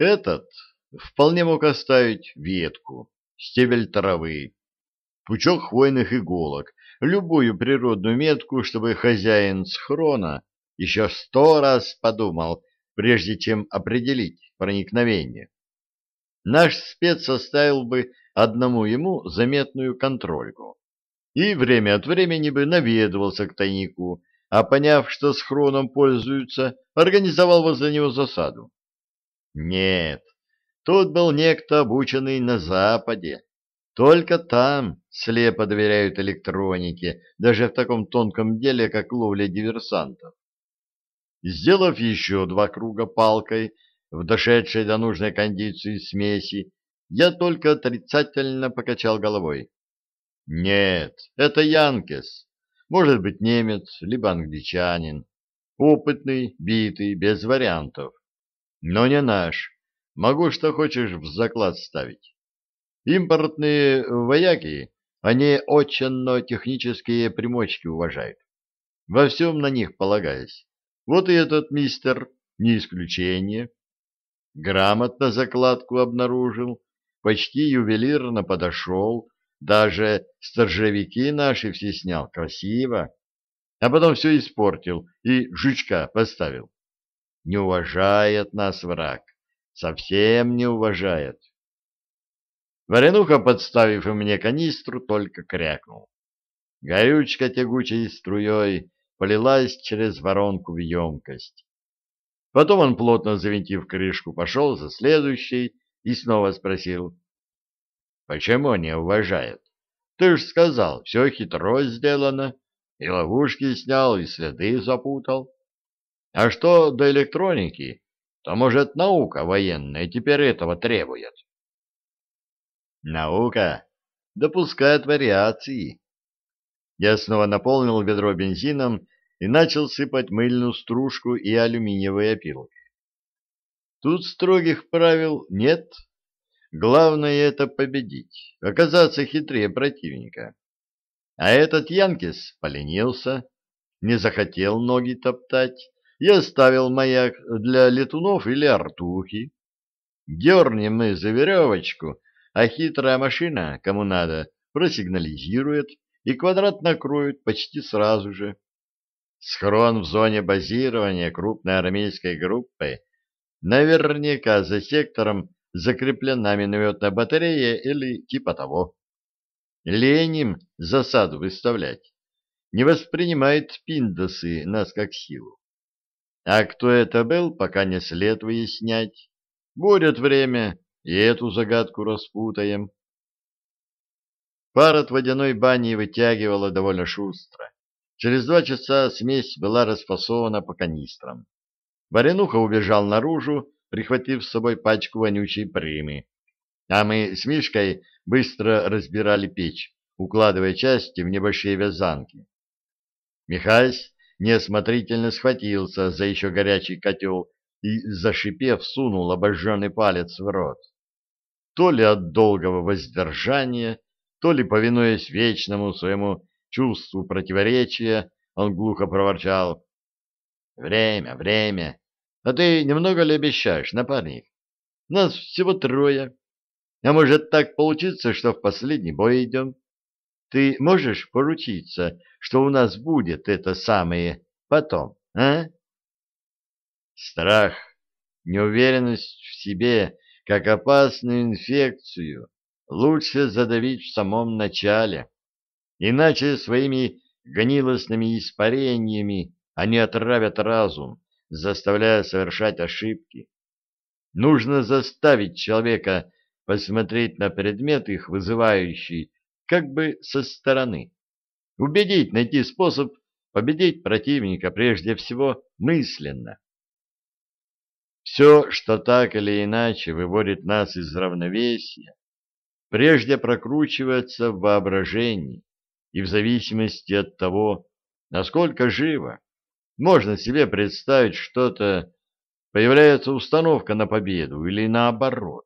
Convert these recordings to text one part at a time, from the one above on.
Этот вполне мог оставить ветку, стебель травы, пучок хвойных иголок, любую природную метку, чтобы хозяин схрона еще сто раз подумал, прежде чем определить проникновение. Наш спец оставил бы одному ему заметную контрольку и время от времени бы наведывался к тайнику, а поняв, что схроном пользуются, организовал возле него засаду. Нет, тут был некто, обученный на Западе. Только там слепо доверяют электронике, даже в таком тонком деле, как ловля диверсантов. Сделав еще два круга палкой в дошедшей до нужной кондиции смеси, я только отрицательно покачал головой. Нет, это Янкес. Может быть немец, либо англичанин. Опытный, битый, без вариантов. Но не наш. Могу что хочешь в заклад ставить. Импортные вояки, они очень технические примочки уважают. Во всем на них полагаясь. Вот и этот мистер не исключение. Грамотно закладку обнаружил, почти ювелирно подошел, даже сторожевики наши все снял красиво, а потом все испортил и жучка поставил. Не уважает нас враг, совсем не уважает. Варенуха, подставив мне канистру, только крякнул. Горючка тягучей струей полилась через воронку в емкость. Потом он, плотно завинтив крышку, пошел за следующей и снова спросил. — Почему не уважает? Ты ж сказал, все хитро сделано, и ловушки снял, и следы запутал. А что до электроники, то, может, наука военная теперь этого требует. Наука допускает вариации, я снова наполнил ведро бензином и начал сыпать мыльную стружку и алюминиевые опилки. Тут строгих правил нет. Главное — это победить, оказаться хитрее противника. А этот Янкис поленился, не захотел ноги топтать и оставил маяк для летунов или артухи. Дернем мы за веревочку, а хитрая машина, кому надо, просигнализирует, и квадрат накроют почти сразу же. Схрон в зоне базирования крупной армейской группы наверняка за сектором закреплена минометная батарея или типа того. Леним засаду выставлять. Не воспринимает пиндосы нас как силу. А кто это был, пока не след выяснять. Будет время, и эту загадку распутаем. Пар от водяной бани вытягивала довольно шустро. Через два часа смесь была расфасована по канистрам. Варенуха убежал наружу, прихватив с собой пачку вонючей примы. А мы с Мишкой быстро разбирали печь, укладывая части в небольшие вязанки. Михась неосмотрительно схватился за еще горячий котел и, зашипев, сунул обожженный палец в рот. То ли от долгого воздержания, то ли, повинуясь вечному своему чувству противоречия, он глухо проворчал. — Время, время. А ты немного ли обещаешь, напарник? Нас всего трое. А может так получиться, что в последний бой идем? Ты можешь поручиться, что у нас будет это самое потом, а? Страх, неуверенность в себе, как опасную инфекцию, лучше задавить в самом начале, иначе своими гнилостными испарениями они отравят разум, заставляя совершать ошибки. Нужно заставить человека посмотреть на предмет их вызывающий как бы со стороны. Убедить, найти способ победить противника прежде всего мысленно. Все, что так или иначе выводит нас из равновесия, прежде прокручивается в воображении, и в зависимости от того, насколько живо, можно себе представить что-то, появляется установка на победу или наоборот.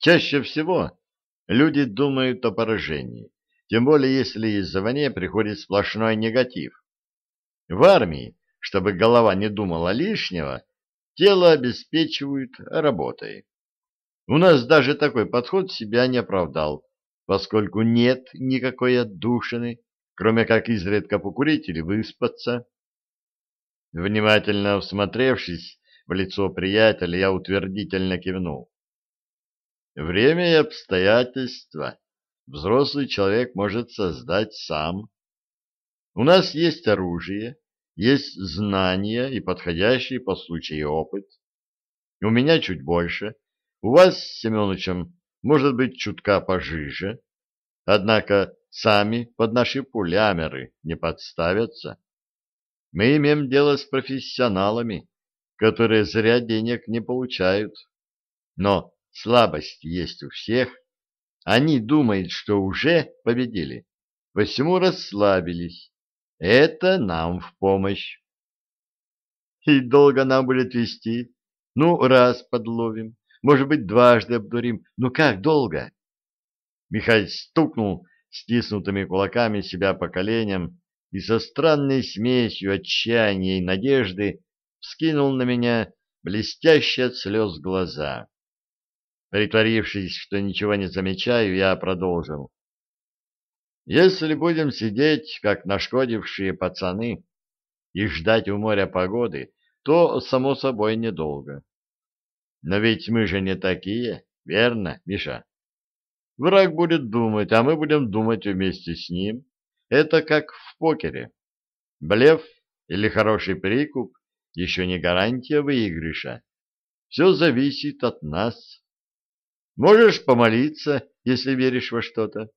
Чаще всего люди думают о поражении, тем более если извне приходит сплошной негатив. В армии, чтобы голова не думала лишнего, тело обеспечивают работой. У нас даже такой подход себя не оправдал, поскольку нет никакой отдушины, кроме как изредка покурить или выспаться. Внимательно всмотревшись в лицо приятеля, я утвердительно кивнул. Время и обстоятельства взрослый человек может создать сам. У нас есть оружие, есть знания и подходящий по случаю опыт. У меня чуть больше. У вас с Семеновичем может быть чутка пожиже. Однако сами под наши пулямеры не подставятся. Мы имеем дело с профессионалами, которые зря денег не получают. Но слабость есть у всех. Они думают, что уже победили, посему расслабились. Это нам в помощь. И долго нам будет вести? Ну, раз подловим, может быть, дважды обдурим. Ну как долго? Михаил стукнул стиснутыми кулаками себя по коленям и со странной смесью отчаяния и надежды вскинул на меня блестящие от слез глаза. Притворившись, что ничего не замечаю, я продолжил. Если будем сидеть, как нашкодившие пацаны, и ждать у моря погоды, то, само собой, недолго. Но ведь мы же не такие, верно, Миша? Враг будет думать, а мы будем думать вместе с ним. Это как в покере. Блеф или хороший прикуп еще не гарантия выигрыша. Все зависит от нас. Можешь помолиться, если веришь во что-то.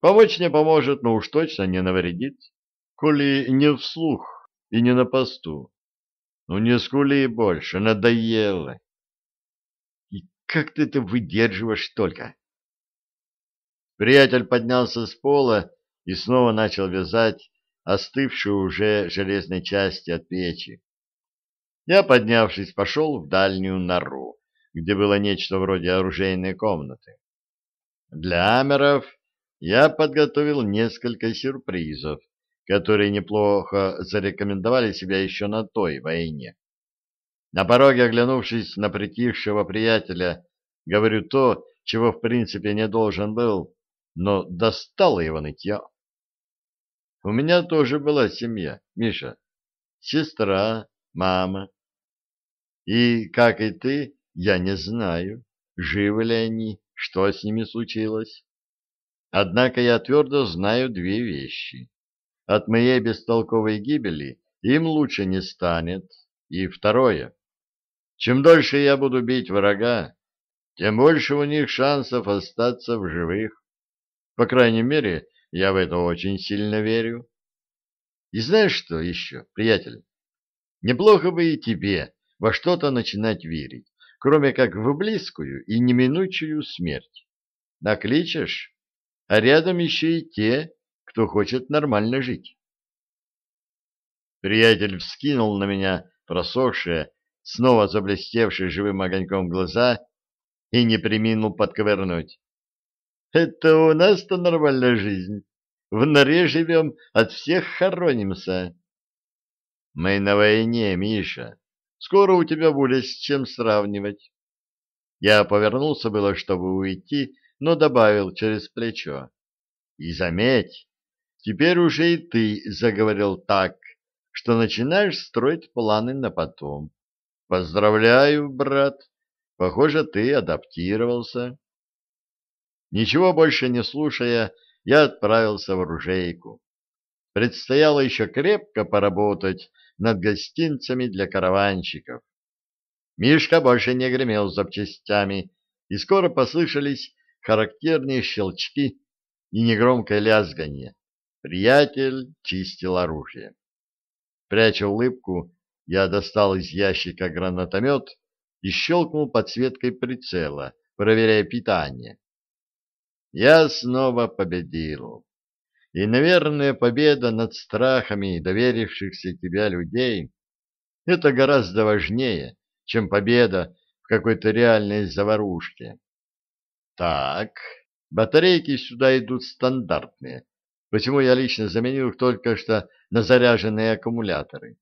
Помочь не поможет, но уж точно не навредит, коли не вслух и не на посту. Ну не скули больше, надоело. И как ты это выдерживаешь только? Приятель поднялся с пола и снова начал вязать остывшую уже железной части от печи. Я, поднявшись, пошел в дальнюю нору, где было нечто вроде оружейной комнаты. Для амеров я подготовил несколько сюрпризов, которые неплохо зарекомендовали себя еще на той войне. На пороге, оглянувшись на притихшего приятеля, говорю то, чего в принципе не должен был, но достало его нытье. У меня тоже была семья, Миша. Сестра, мама. И, как и ты, я не знаю, живы ли они, что с ними случилось. Однако я твердо знаю две вещи. От моей бестолковой гибели им лучше не станет. И второе. Чем дольше я буду бить врага, тем больше у них шансов остаться в живых. По крайней мере, я в это очень сильно верю. И знаешь что еще, приятель? Неплохо бы и тебе во что-то начинать верить, кроме как в близкую и неминучую смерть. Накличешь а рядом еще и те, кто хочет нормально жить. Приятель вскинул на меня просохшие, снова заблестевшие живым огоньком глаза и не приминул подковырнуть. «Это у нас-то нормальная жизнь. В норе живем, от всех хоронимся». «Мы на войне, Миша. Скоро у тебя будет с чем сравнивать». Я повернулся было, чтобы уйти, но добавил через плечо. И заметь, теперь уже и ты заговорил так, что начинаешь строить планы на потом. Поздравляю, брат. Похоже, ты адаптировался. Ничего больше не слушая, я отправился в оружейку. Предстояло еще крепко поработать над гостинцами для караванщиков. Мишка больше не гремел запчастями, и скоро послышались характерные щелчки и негромкое лязганье. Приятель чистил оружие. Пряча улыбку, я достал из ящика гранатомет и щелкнул подсветкой прицела, проверяя питание. Я снова победил. И, наверное, победа над страхами доверившихся тебя людей — это гораздо важнее, чем победа в какой-то реальной заварушке. Так, батарейки сюда идут стандартные, почему я лично заменил их только что на заряженные аккумуляторы.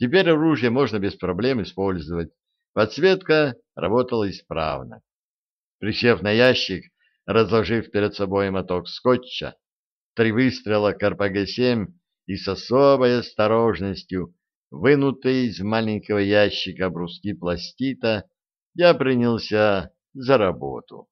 Теперь оружие можно без проблем использовать. Подсветка работала исправно. Присев на ящик, разложив перед собой моток скотча, три выстрела КРПГ-7 и с особой осторожностью, вынутые из маленького ящика бруски пластита, я принялся за работу.